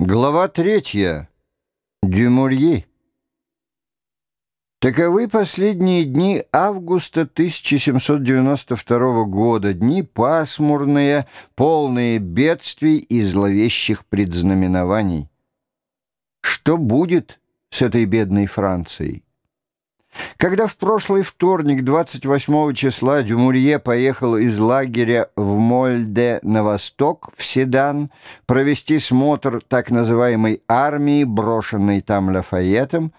Глава третья. Дюмурьи. Таковы последние дни августа 1792 года, дни пасмурные, полные бедствий и зловещих предзнаменований. Что будет с этой бедной Францией? Когда в прошлый вторник, 28 числа, Дюмурье поехал из лагеря в Мольде на восток, в Седан, провести смотр так называемой армии, брошенной там Лафайетом,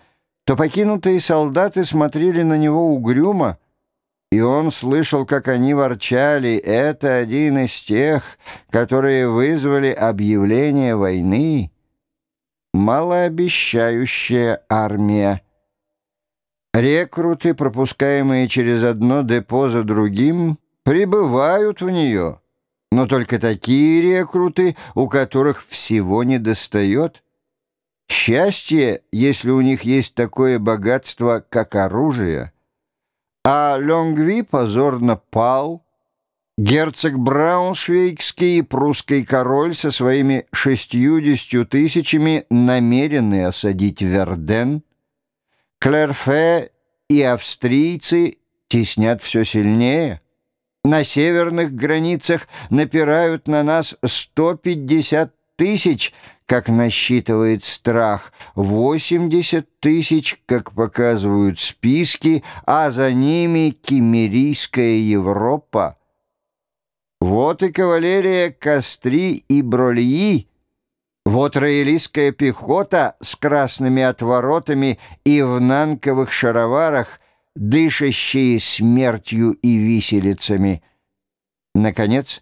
то покинутые солдаты смотрели на него угрюмо, и он слышал, как они ворчали, это один из тех, которые вызвали объявление войны. Малообещающая армия. Рекруты, пропускаемые через одно депо за другим, прибывают в нее, но только такие рекруты, у которых всего не достает. Счастье, если у них есть такое богатство, как оружие. А Лонгви позорно пал, Герцог Брауншвейгский и прусский король со своими шестьюдесятью тысячами намерены осадить Верден — Клерфе и австрийцы теснят все сильнее. На северных границах напирают на нас 150 тысяч, как насчитывает страх, 80 тысяч, как показывают списки, а за ними кемерийская Европа. Вот и кавалерия Кастри и Брольи вот роялистская пехота с красными отворотами и в нанковых шароварах, дышащие смертью и виселицами. Наконец,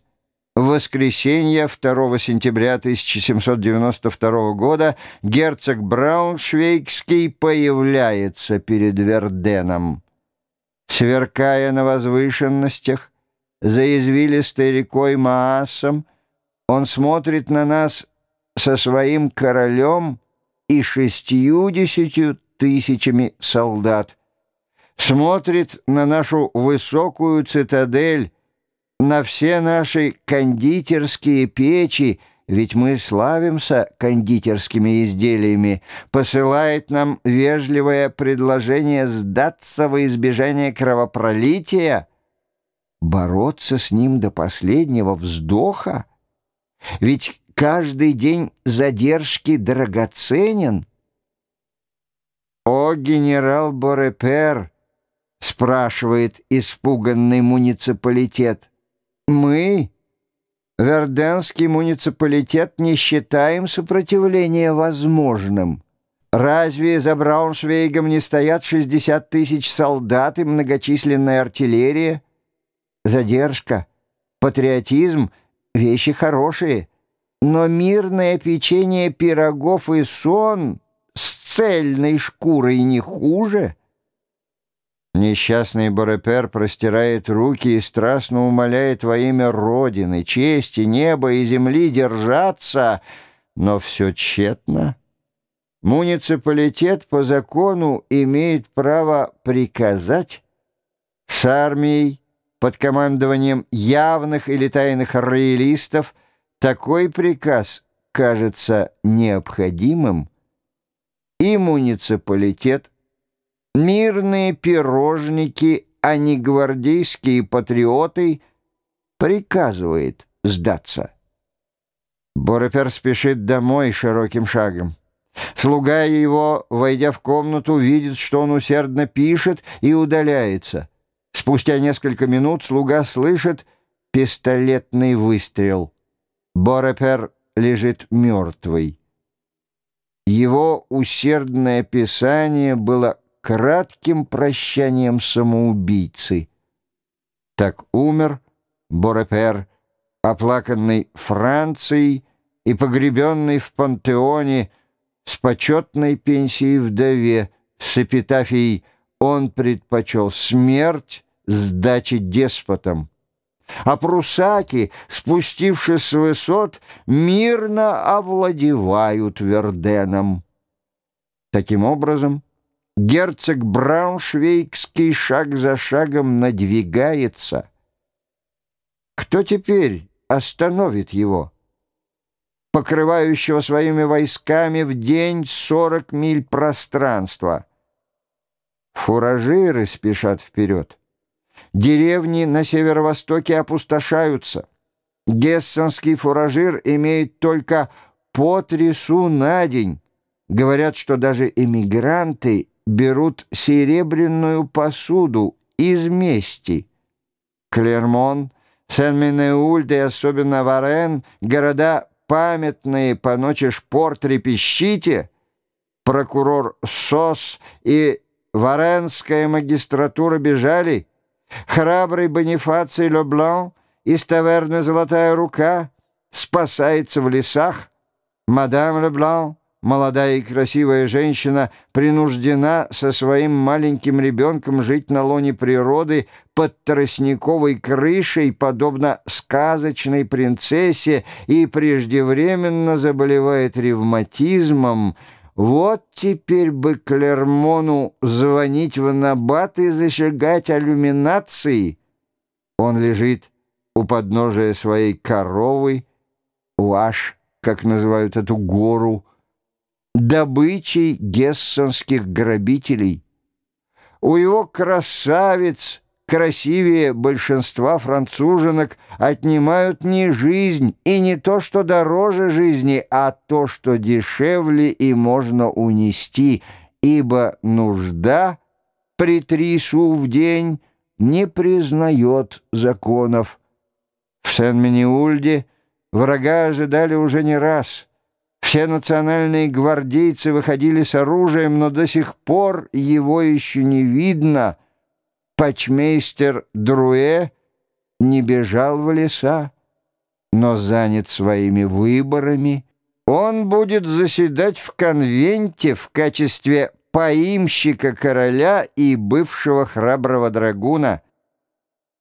в воскресенье 2 сентября 1792 года герцог Брауншвейгский появляется перед Верденом. Сверкая на возвышенностях, за извилистой рекой Маасом, он смотрит на нас со своим королем и шестьюдесятью тысячами солдат. Смотрит на нашу высокую цитадель, на все наши кондитерские печи, ведь мы славимся кондитерскими изделиями, посылает нам вежливое предложение сдаться во избежание кровопролития, бороться с ним до последнего вздоха. Ведь каждый день задержки драгоценен. «О, генерал Борепер!» — спрашивает испуганный муниципалитет. «Мы, Верденский муниципалитет, не считаем сопротивление возможным. Разве за Брауншвейгом не стоят 60 тысяч солдат и многочисленная артиллерия? Задержка, патриотизм — вещи хорошие» но мирное печенье пирогов и сон с цельной шкурой не хуже. Несчастный Борепер простирает руки и страстно умоляет во имя Родины, чести, неба и земли держаться, но все тщетно. Муниципалитет по закону имеет право приказать с армией под командованием явных или тайных роялистов – такой приказ кажется необходимым, и муниципалитет, мирные пирожники, а не гвардейские патриоты, приказывает сдаться. Боропер спешит домой широким шагом. Слуга его, войдя в комнату, видит, что он усердно пишет и удаляется. Спустя несколько минут слуга слышит пистолетный выстрел — Борепер лежит мертвый. Его усердное писание было кратким прощанием самоубийцы. Так умер Борепер, оплаканный Францией и погребенный в пантеоне с почетной пенсией вдове, с эпитафией «Он предпочел смерть сдачи деспотам» а прусаки, спустившись с высот, мирно овладевают Верденом. Таким образом, герцог Брауншвейгский шаг за шагом надвигается. Кто теперь остановит его? покрывающего своими войсками в день 40 миль пространства. Фуражиры спешат вперед. Деревни на северо-востоке опустошаются. Гессенский фуражир имеет только по трясу на день. Говорят, что даже эмигранты берут серебряную посуду из мести. Клермон, Сен-Менеульд и особенно Варен — города памятные по ночи шпор трепещите. Прокурор Сос и Варенская магистратура бежали. Храбрый Бонифаций Леблан из таверны «Золотая рука» спасается в лесах. Мадам Леблан молодая и красивая женщина принуждена со своим маленьким ребенком жить на лоне природы под тростниковой крышей, подобно сказочной принцессе, и преждевременно заболевает ревматизмом. Вот теперь бы Клермону звонить в Набат и зажигать алюминации. Он лежит у подножия своей коровы, Уаш, как называют эту гору, добычей гессенских грабителей. У его красавиц, красивее большинства француженок, отнимают не жизнь и не то, что дороже жизни, а то, что дешевле и можно унести, ибо нужда при три в день не признает законов. В Сен-Миниульде врага ожидали уже не раз — все национальные гвардейцы выходили с оружием, но до сих пор его еще не видно. Пачмейстер Друэ не бежал в леса, но занят своими выборами. Он будет заседать в конвенте в качестве поимщика короля и бывшего храброго драгуна —